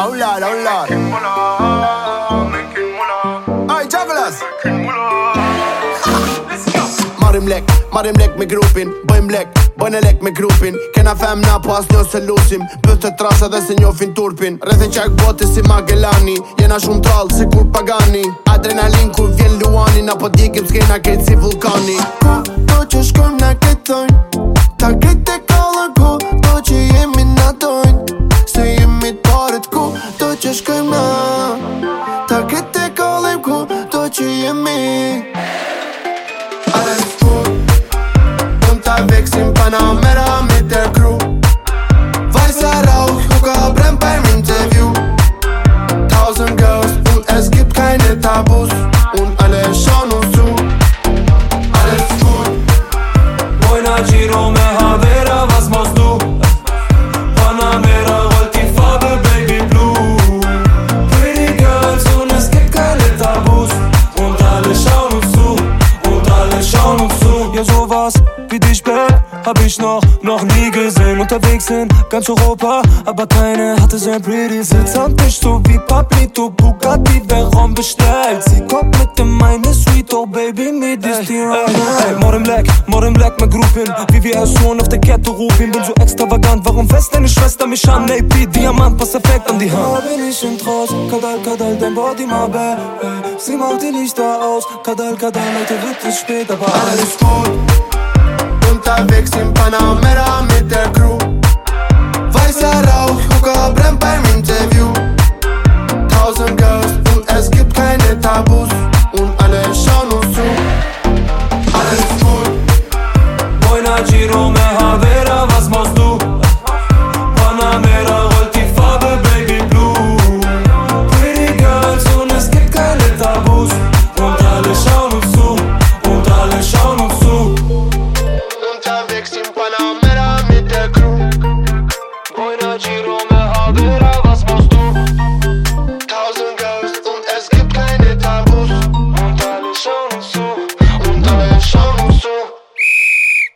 Oh lord, oh lord. Ay, jugglers. Marim lek, marim lek me grupin, bëjm lek, bëjnë lek me grupin Kena fem na po pas një se lusim, bëth të trasa dhe se njofin turpin Rrethin qak bote si Magellani, jena shumë trallë si kur pagani Adrenalin kur vjen luani, na po dikim s'kena kejt si vulkani Ta krejt e kallën ku Do që jemi resolvas, pediš pe wie hab ich noch, noch nie gesehen. Unterwegs in ganz Europa, aber keine hatte so ein pretty Sitz. Am Tisch, so wie Pablito Bugatti, wer Raum bestellt. Sie kommt mit in meine Suite, oh Baby, mit ist die Ey, Modern Black, Modern Black, mein Groupin VVS-Sohn auf der Kette rufin Bin so extravagant, warum fest deine Schwester mich an? AP, Diamant, passt perfekt an die Hand. Da bin ich in Trance, Kadal, Kadal, dein Body, my bad. Sie macht die Lichter aus, Kadal, Kadal, heute wird es spät, aber Alles gut ta vexin' Panamera